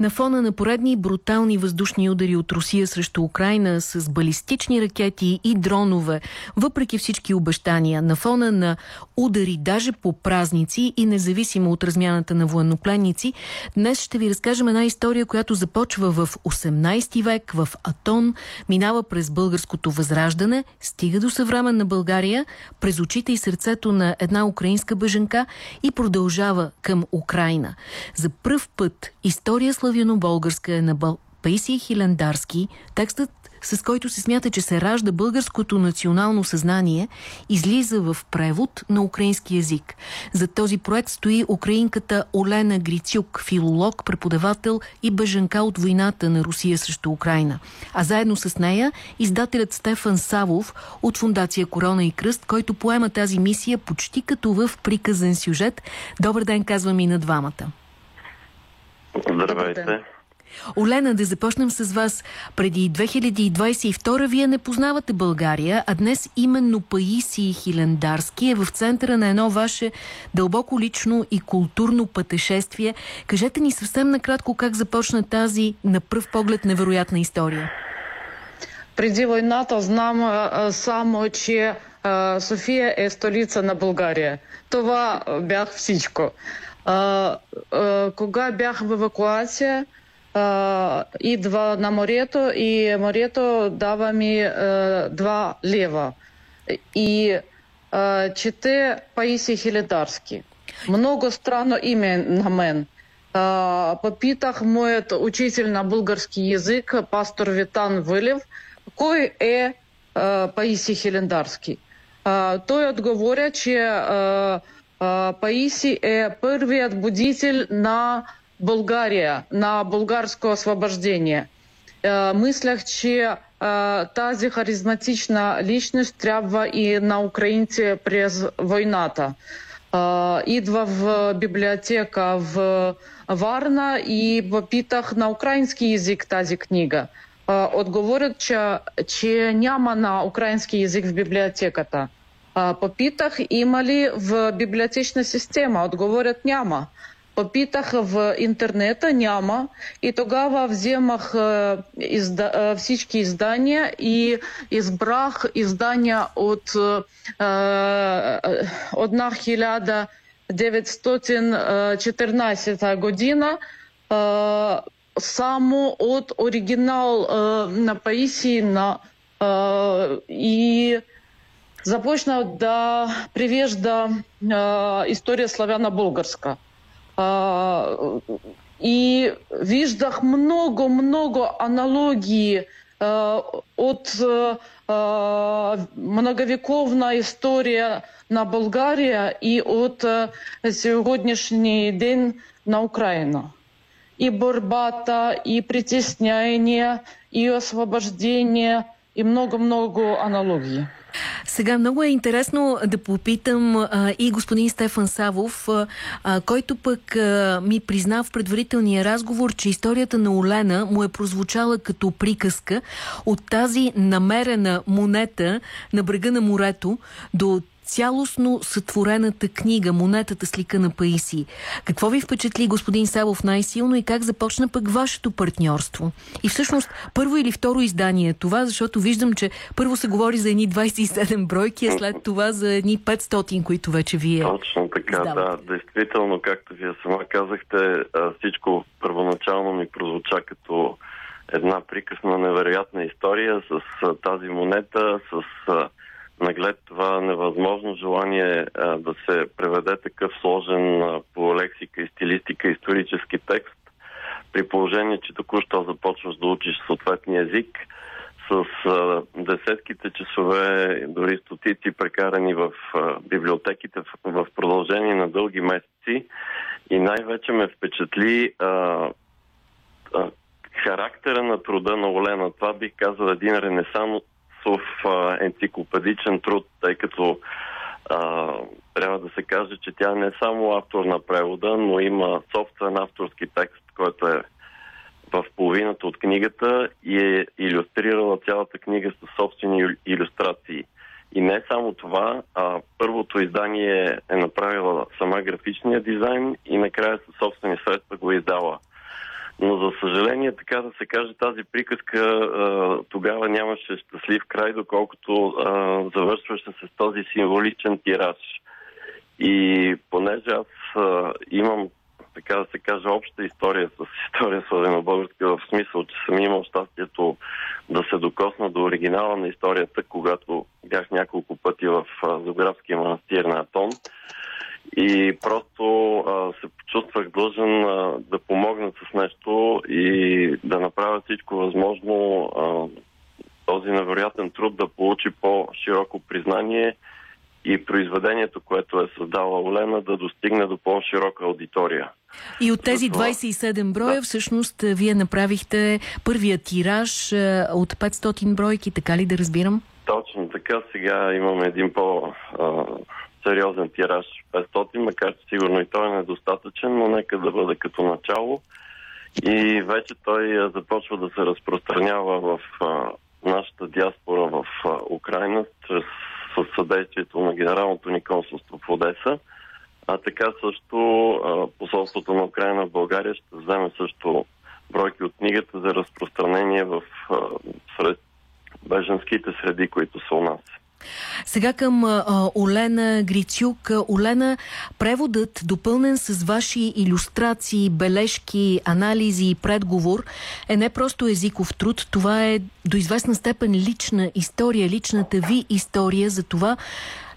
На фона на поредни брутални въздушни удари от Русия срещу Украина с балистични ракети и дронове, въпреки всички обещания, на фона на удари даже по празници и независимо от размяната на военнопленници, днес ще ви разкажем една история, която започва в 18 век в Атон, минава през българското възраждане, стига до съвременна България, през очите и сърцето на една украинска бъженка и продължава към Украина. За пръв път история славяно-българска е на Бъл... Паисий Хилендарски. Текстът с който се смята, че се ражда българското национално съзнание, излиза в превод на украински язик. За този проект стои украинката Олена Грицюк, филолог, преподавател и бъженка от войната на Русия срещу Украина. А заедно с нея издателят Стефан Савов от фундация Корона и Кръст, който поема тази мисия почти като в приказен сюжет. Добър ден, казвам и на двамата. Здравейте. Олена, да започнем с вас. Преди 2022 вие не познавате България, а днес именно Паиси Хилендарски е в центъра на едно ваше дълбоко лично и културно пътешествие. Кажете ни съвсем накратко как започна тази на пръв поглед невероятна история. Преди войната знам само, че София е столица на България. Това бях всичко. Кога бях в евакуация, идва на морето и морето дава ми два лева. И чете Паисий Хилидарски. Много странно имя на мен. Попитах моят учитель на българский язык, пастор Витан Вилев, кой е Паисий Хилендарський. Той отговоря, че Паисий е първият будитель на Болгарія на болгарське освобождення. Мислях, чи тази харизматична лічність треба і на українці през війната. Ідва в бібліотека в Варна і попитах на український язик тази книга. От говорять, че, че няма на український язик в бібліотеката. Попитах имали в библиотечна система. От говорять, няма. Попитах в інтернета няма, і тогава вземах ізда, всички издания і ізбрах издания от одна хиляда 914 година само от оригінал на Паїсії на і започнав да привежда історія славяно-болгарська. И виждах много-много аналогии от многовековна история на Болгария и от сьогоднішній день на Україну. И борьба, и притеснение, и освобождение, и много-много аналогии. Сега много е интересно да попитам а, и господин Стефан Савов, а, който пък а, ми призна в предварителния разговор, че историята на Олена му е прозвучала като приказка от тази намерена монета на брега на морето до цялостно сътворената книга «Монетата с лика на Паиси». Какво ви впечатли, господин Савов, най-силно и как започна пък вашето партньорство? И всъщност първо или второ издание е това, защото виждам, че първо се говори за едни 27 бройки, а след това за едни 500, които вече вие Точно така, издавате. да. Действително, както вие сама казахте, всичко първоначално ми прозвуча като една приказна невероятна история с тази монета, с наглед това невъзможно желание а, да се преведе такъв сложен а, по лексика и стилистика исторически текст, при положение, че току-що започваш да учиш съответния език, с а, десетките часове, дори стотици прекарани в а, библиотеките в, в продължение на дълги месеци. И най-вече ме впечатли а, а, характера на труда на Олена. Това бих казал един ренесанс финансов а, енциклопедичен труд, тъй като а, трябва да се каже, че тя не е само автор на превода, но има собствен авторски текст, който е в половината от книгата и е иллюстрирала цялата книга с собствени иллюстрации. И не само това, а първото издание е направила сама графичния дизайн и накрая със собствени средства го е издала. Но за съжаление, така да се каже, тази приказка тогава нямаше щастлив край, доколкото завършваше с този символичен тираж. И понеже аз имам, така да се каже, обща история с история свързана българска, в смисъл, че съм имал щастието да се докосна до оригинала на историята, когато бях няколко пъти в Заграфския манастир на Атон. И просто а, се почувствах длъжен а, да помогна с нещо и да направя всичко възможно а, този невероятен труд да получи по-широко признание и произведението, което е създала Олена, да достигне до по-широка аудитория. И от тези 27 броя, да. всъщност, вие направихте първия тираж от 500 бройки, така ли да разбирам? Точно така. Сега имаме един по- сериозен тираж 500, макар че сигурно и той е недостатъчен, но нека да бъде като начало. И вече той започва да се разпространява в а, нашата диаспора в а, Украина, чрез с съдействието на Генералното ни консулство в Одеса. А така също а, посолството на Украина в България ще вземе също бройки от книгата за разпространение в а, сред беженските среди, които са у нас. Сега към а, Олена Грицюк. Олена, преводът, допълнен с ваши иллюстрации, бележки, анализи и предговор, е не просто езиков труд, това е до известна степен лична история, личната ви история за това,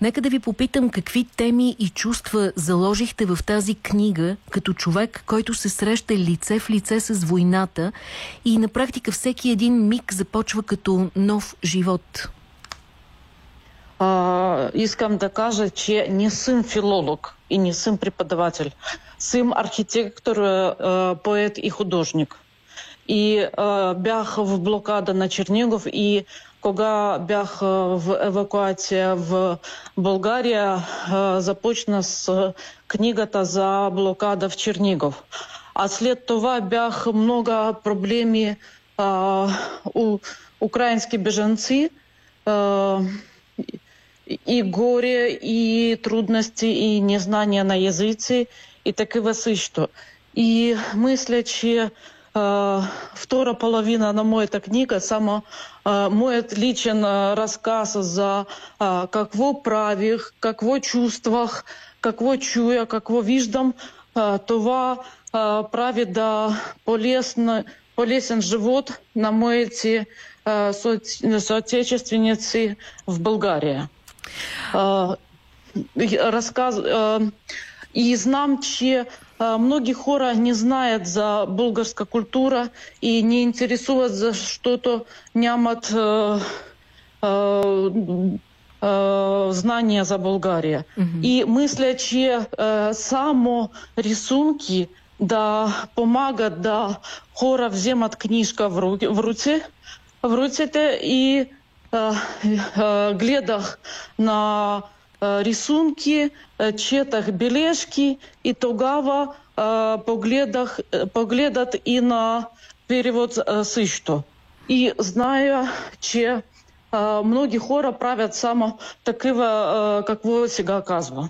Нека да ви попитам какви теми и чувства заложихте в тази книга като човек, който се среща лице в лице с войната и на практика всеки един миг започва като нов живот искам да кажа, че не съм филолог и не съм преподаватель. Съм архитектор, поет и художник. И бях в блокада на Чернигов и кога бях в евакуація в Болгарія, започна з книгата за блокада в Чернігов. А слід того бях много проблемів у українські біженці, И горе, и трудности, и незнание на языці, и такива също. И мисля, че э, втора половина на моята книга само э, моят личен э, рассказ за э, какво правих, какво чувствах, какво чуя, какво виждам, э, това э, прави да полезно, полезен живот на моите э, соотечественницы в Болгарии рассказ и знам, че многие хора не знают за българска культура и не интересуват за что-то, нямат знания за Болгария. Mm-hmm. И мисля, че само рисунки да помагат да хора вземат книжка в, руки, в руце, в руците и гледах на рисунки, четах бележки и тогава погледах, погледат и на перевод също. И зная, че многі хора правят само такива, какво сега казва.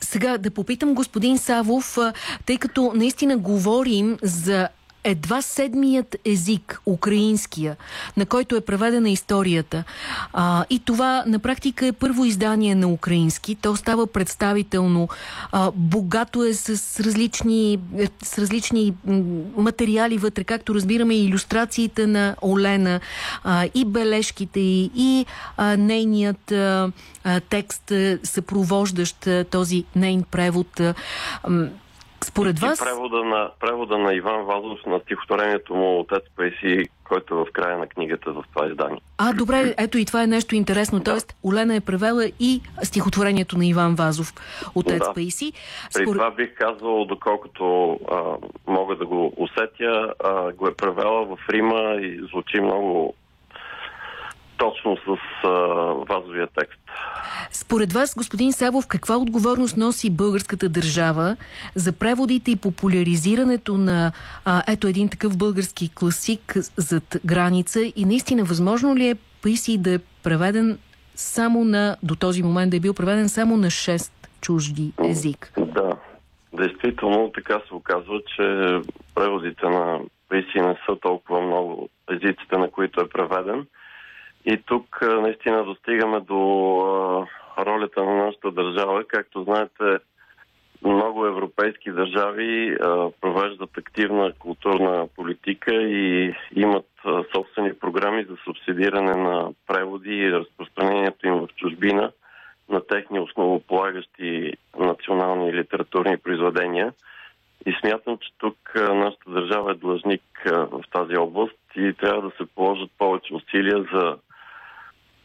Сега да попитам господин Савов, тъй като наистина говорим за едва седмият език, украинския, на който е преведена историята. А, и това на практика е първо издание на украински. То става представително. А, богато е с различни, с различни материали вътре, както разбираме и иллюстрациите на Олена, а, и бележките, и, и а, нейният а, текст, съпровождащ този нейн превод. А, според вас... Превода на, превода на Иван Вазов на стихотворението му Отец Пейси, който е в края на книгата в това издание. А, добре, ето и това е нещо интересно. Да. Тоест, Олена е превела и стихотворението на Иван Вазов, Отец да. Пейси. Според... При това бих казал, доколкото а, мога да го усетя, а, го е превела в Рима и звучи много точно с а, вазовия текст. Според вас, господин Савов, каква отговорност носи българската държава за преводите и популяризирането на а, ето един такъв български класик зад граница и наистина възможно ли е Паиси да е преведен само на, до този момент да е бил преведен само на 6 чужди език? Да, действително така се оказва, че преводите на Паиси не са толкова много езиците, на които е преведен. И тук наистина достигаме до ролята на нашата държава. Както знаете, много европейски държави провеждат активна културна политика и имат собствени програми за субсидиране на преводи и разпространението им в чужбина на техни основополагащи национални литературни произведения. И смятам, че тук нашата държава е длъжник в тази област и трябва да се положат повече усилия за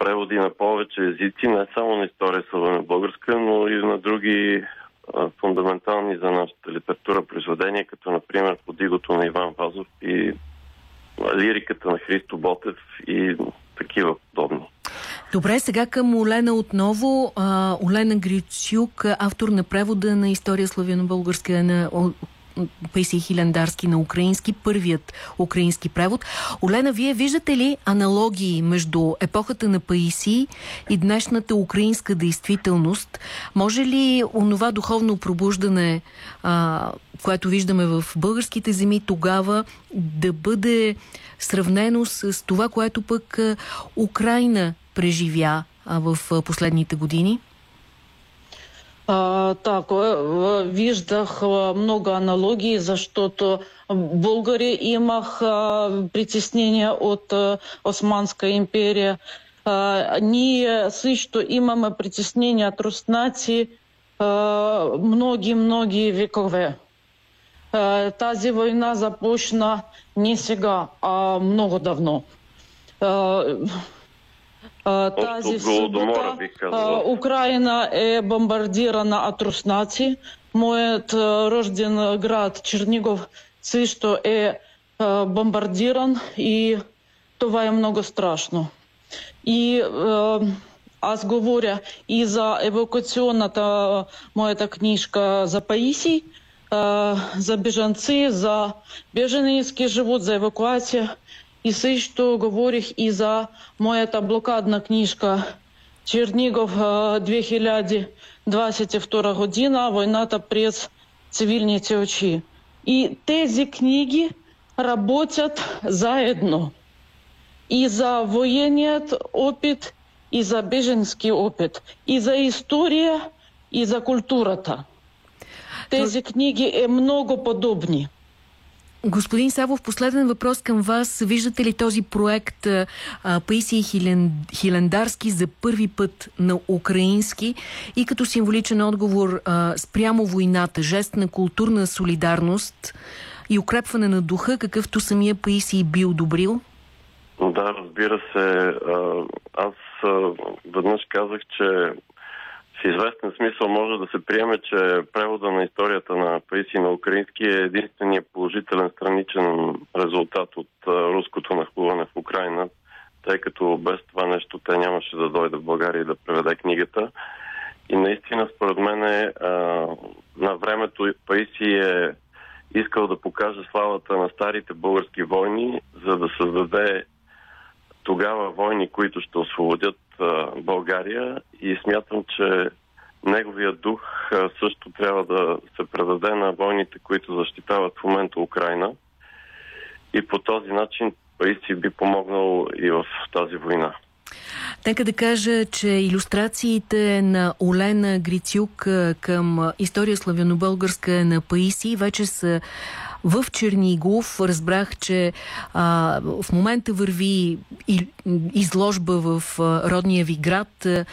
преводи на повече езици, не само на история на българска, но и на други фундаментални за нашата литература произведения, като например Подигото на Иван Вазов и лириката на Христо Ботев и такива подобни. Добре, сега към Олена отново. Олена Грицюк, автор на превода на история славяно-българска на Пейси Хилендарски на украински, първият украински превод. Олена, вие виждате ли аналогии между епохата на Паиси и днешната украинска действителност? Може ли онова духовно пробуждане, а, което виждаме в българските земи тогава, да бъде сравнено с това, което пък Украина преживя а, в последните години? Так, виждах много аналогий, за что-то в Болгарии имах притеснения от Османской империи. Ние също имаме притеснения от руснаци многие-многие векове. Тази война започна не сега, а много давно. Тази събота Украина е бомбардирана от руснаци. Моят рожден град Чернигов също е бомбардиран и това е много страшно. И аз говоря и за евакуационната моята книжка за Паисий, за бежанци, за беженески живот, за евакуація. І също говорих і за моята блокадна книжка Чернігов 2022 година «Войната през цивільні очі». И тези книги работят заедно. И за военният опит, и за беженский опит, и за история, и за културата. Тези книги е много подобни. Господин Савов, последен въпрос към вас. Виждате ли този проект Паисий Хилен, Хилендарски за първи път на украински и като символичен отговор а, спрямо войната, жест на културна солидарност и укрепване на духа, какъвто самия Паисий би одобрил? Да, разбира се. Аз веднъж казах, че в известен смисъл може да се приеме, че превода на историята на Паиси на украински е единствения положителен страничен резултат от руското нахлуване в Украина, тъй като без това нещо те нямаше да дойде в България и да преведе книгата. И наистина, според мен, е, на времето Паиси е искал да покаже славата на старите български войни, за да създаде тогава войни, които ще освободят България и смятам, че неговия дух също трябва да се предаде на войните, които защитават в момента Украина. И по този начин Паиси би помогнал и в тази война. Нека да кажа, че иллюстрациите на Олена Грицюк към история славянобългарска на Паиси вече са в Чернигов. Разбрах, че а, в момента върви изложба в а, родния ви град а,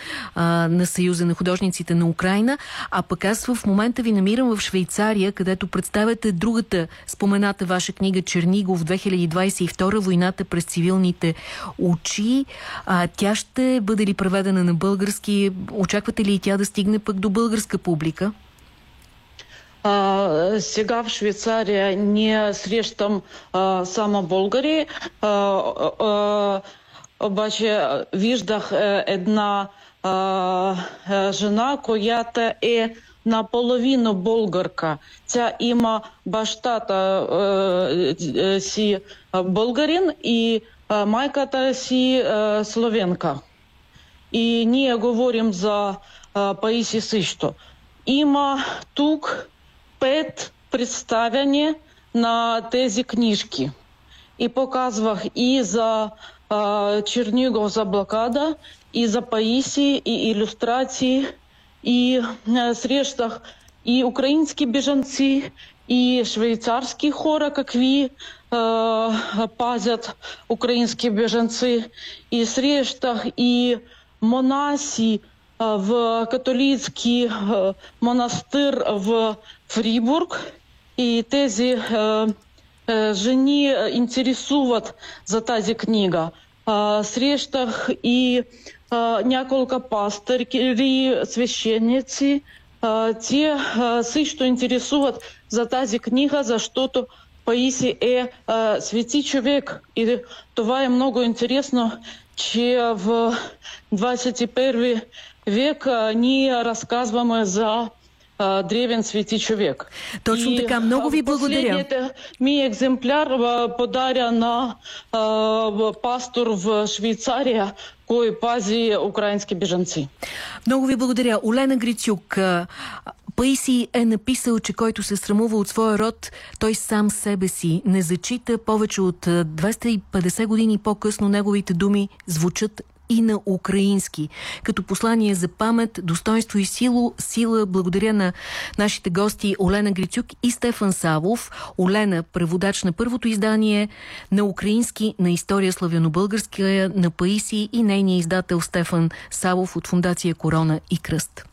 на Съюза на художниците на Украина, а пък аз в момента ви намирам в Швейцария, където представяте другата спомената ваша книга Чернигов 2022 войната през цивилните очи. А, тя ще бъде ли преведена на български? Очаквате ли и тя да стигне пък до българска публика? Сега в Швейцария не срещам само българи, обаче виждах една жена, която е наполовину българка. Тя има бащата си българин и майката си словенка. И ние говорим за Паисі също. Има тук пет представяния на тези книжки. І показував і за е, Чернігов за блокада, і за Паїсі, і ілюстрації, і е, зрештах і українські біженці, і швейцарські хора, як ви, э, пазят украинские беженцы, и срештах, и монаси э, в католицкий э, монастыр в Фрибург, и тези э, э, жени интересуют за тази книга. Э, срештах и э, няколко пастырки, священницы, э, те э, също интересуют за тази книга, защото Паисий е э, свети човек. И това е много интересно, че в 21 век ние разказваме за древен свети човек. Точно И, така. Много ви благодаря. Ми екземпляр подаря на пастор в Швейцария, кой пази украински бежанци. Много ви благодаря. Олена Грицюк, Паиси е написал, че който се срамува от своя род, той сам себе си не зачита. Повече от а, 250 години по-късно неговите думи звучат и на украински. Като послание за памет, достоинство и сило, сила, благодаря на нашите гости Олена Грицюк и Стефан Савов. Олена, преводач на първото издание на украински на история славяно-българска на Паиси и нейния издател Стефан Савов от фундация Корона и Кръст.